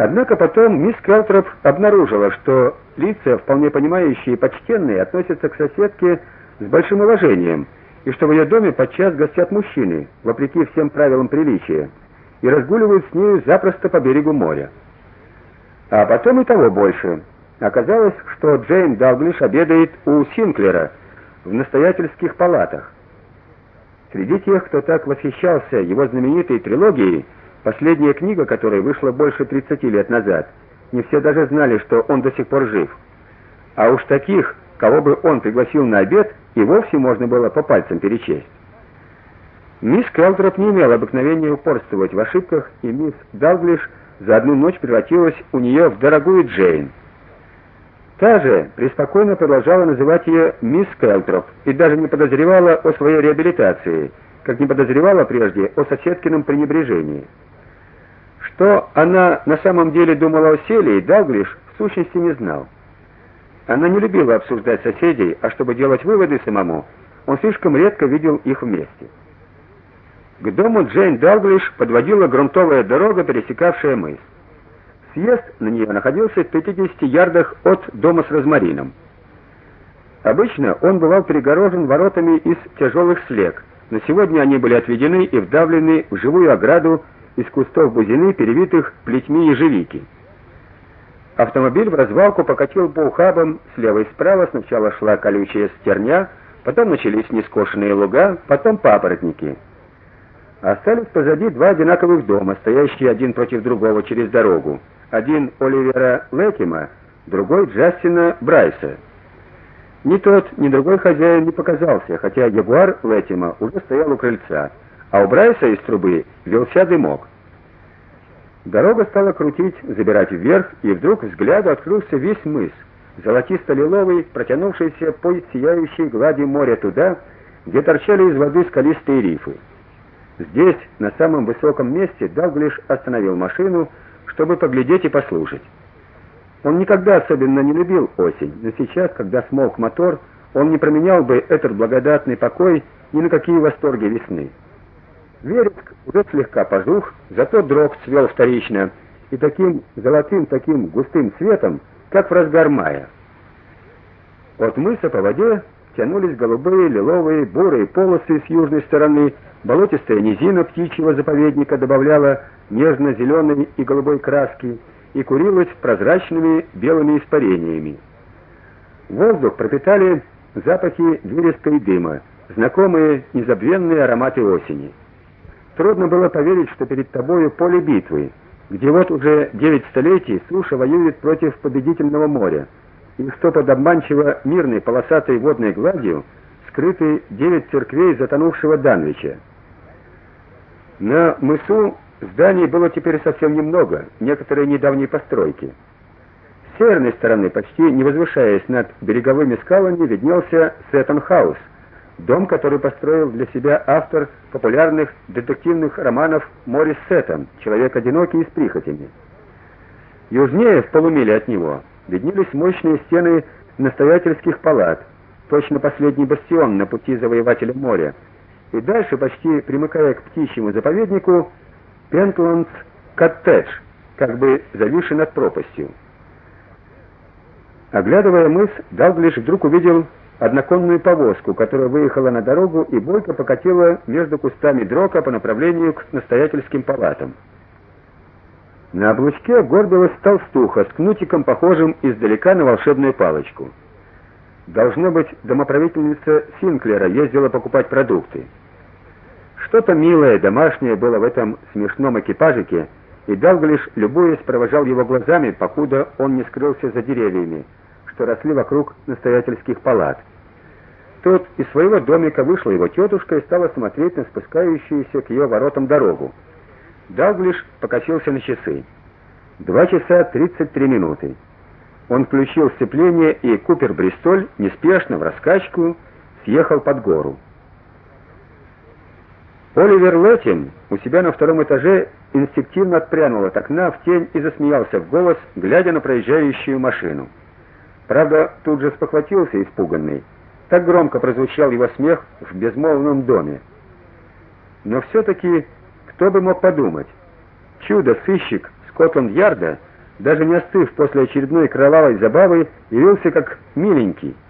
Однако потом мисс Келтроп обнаружила, что лица, вполне понимающие и почтенные, относятся к соседке с большим уважением, и что в ее доме подчас гостят мужчины, вопреки всем правилам приличия, и разгуливают с нею запросто по берегу моря. А потом и того больше. Оказалось, что Джейн Далглиш обедает у Синклера в настоятельских палатах. Среди тех, кто так восхищался его знаменитой трилогией, последняя книга которой вышла больше 30 лет назад, не все даже знали, что он до сих пор жив. А уж таких, кого бы он пригласил на обед, и вовсе можно было по пальцам перечесть. Мисс Келтроп не имела обыкновения упорствовать в ошибках, и мисс Далглиш за одну ночь превратилась у нее в дорогую Джейн. Та же преспокойно продолжала называть ее мисс Келтроп и даже не подозревала о своей реабилитации, как не подозревала прежде о соседкином пренебрежении. Что она на самом деле думала о Селии, Далглиш в сущности не знал. Она не любила обсуждать соседей, а чтобы делать выводы самому, он слишком редко видел их вместе. К дому Джейн Далглиш подводила грунтовая дорога, пересекавшая мыс. Съезд на нее находился в 50 ярдах от дома с розмарином. Обычно он бывал перегорожен воротами из тяжелых слег, но сегодня они были отведены и вдавлены в живую ограду из кустов бузины, перевитых плетьми ежевики. Автомобиль в развалку покатил по ухабам, слева и справа сначала шла колючая стерня, потом начались нескошенные луга, потом папоротники. Остались позади два одинаковых дома, стоящие один против другого через дорогу. Один Оливера Летима, другой Джастина Брайса. Ни тот, ни другой хозяин не показался, хотя Ягуар Летима уже стоял у крыльца, а у Брайса из трубы велся дымок. Дорога стала крутить, забирать вверх, и вдруг взгляду открылся весь мыс, золотисто-лиловый, протянувшийся по сияющей глади моря туда, где торчали из воды скалистые рифы. Здесь, на самом высоком месте, Далглиш остановил машину, чтобы поглядеть и послушать. Он никогда особенно не любил осень, но сейчас, когда смолк мотор, он не променял бы этот благодатный покой ни на какие восторги весны. Вереск уже слегка пожух, зато дрог цвел вторично, и таким золотым, таким густым цветом, как в разгар мая. От мыса по воде тянулись голубые, лиловые, бурые полосы с южной стороны, болотистая низина птичьего заповедника добавляла нежно зеленой и голубой краски и курилась прозрачными белыми испарениями. Воздух пропитали запахи вереска и дыма, знакомые незабвенные ароматы осени. Трудно было поверить, что перед тобою поле битвы, где вот уже девять столетий суша воюет против победительного моря и что под обманчиво мирной полосатой водной гладью скрыты девять церквей затонувшего Данвича. На мысу зданий было теперь совсем немного, некоторые недавние постройки. С северной стороны, почти не возвышаясь над береговыми скалами, виднелся Сеттон-хаус, дом, который построил для себя автор популярных детективных романов Морис Сеттон, человек одинокий и с прихотями. Южнее, в полумиле от него, виднелись мощные стены настоятельских палат, точно последний бастион на пути завоевателя моря. И дальше, почти примыкая к птичьему заповеднику, Пентландс коттедж, как бы зависший над пропастью. Оглядывая мыс, Далглиш вдруг увидел одноконную повозку, которая выехала на дорогу и бойко покатила между кустами дрока по направлению к настоятельским палатам. На облучке горбилась толстуха с кнутиком, похожим издалека на волшебную палочку. Должно быть, домоправительница Синклера ездила покупать продукты. Что-то милое, домашнее было в этом смешном экипажике, и Далглиш, любуясь, провожал его глазами, покуда он не скрылся за деревьями, что росли вокруг настоятельских палат. Тут из своего домика вышла его тетушка и стала смотреть на спускающуюся к ее воротам дорогу. Далглиш покосился на часы. Два часа тридцать три минуты. Он включил сцепление, и Купер Бристоль неспешно в раскачку съехал под гору. Оливер Леттин у себя на втором этаже инстинктивно отпрянул от окна в тень и засмеялся в голос, глядя на проезжающую машину. Правда, тут же спохватился испуганный. Так громко прозвучал его смех в безмолвном доме. Но все таки кто бы мог подумать? Чудо-сыщик Скотланд-Ярда даже не остыв после очередной кровавой забавы, явился как миленький.